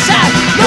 shot.